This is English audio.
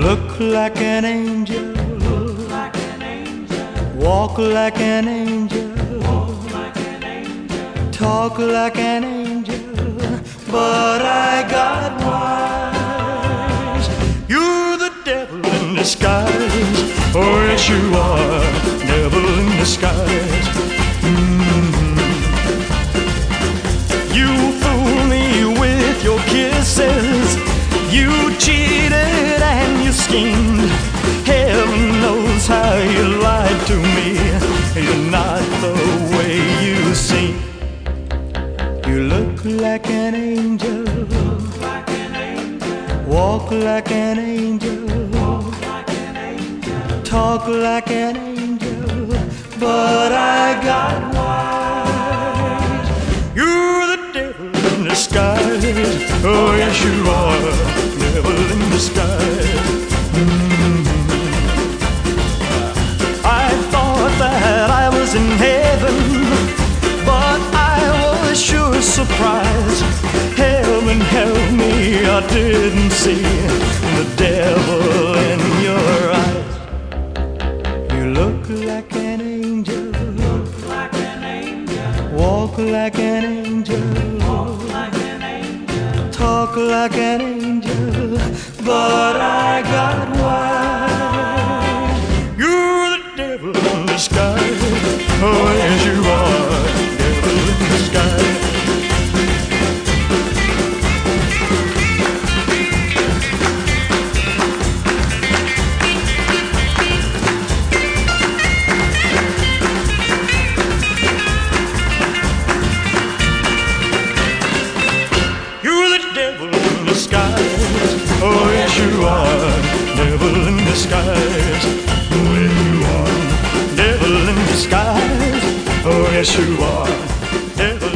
look like an angel. Walk like an angel. Talk like an angel. But I got wise. You're the devil in disguise. Oh, yes, you are. Devil in disguise. Heaven knows how you lied to me. You're not the way you seem. You look like an angel. Walk like an angel. Talk like an angel. But I got wise. You're the devil in disguise. Oh, yes, you are. Devil in disguise. I didn't see the devil in your eyes. You look like an angel. Look like an angel. Walk like an angel. Talk like an angel. But I got wise. Devil in disguise. Oh, yes, you are. Devil in disguise. Oh, yes, you are. Devil in disguise. Oh, yes, you are. Devil.